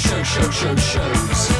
show, show, show, shows.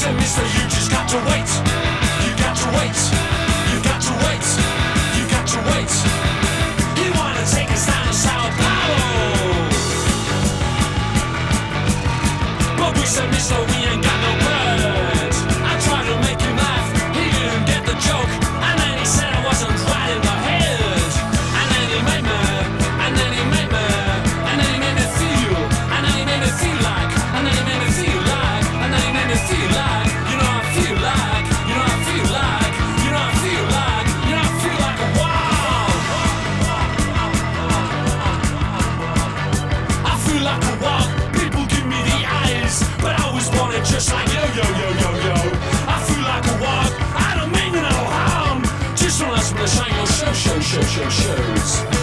Listen, mister, you just got to wait. You got to wait. You got to wait. You got to wait. You wanna take us down to Sao Paulo? But we said, mister, we ain't got no. it just like yo, yo, yo, yo, yo. I feel like a walk, I don't mean no harm. Just on us with a shine, yo, show, show, show, show, shows.